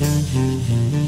Mm-hmm.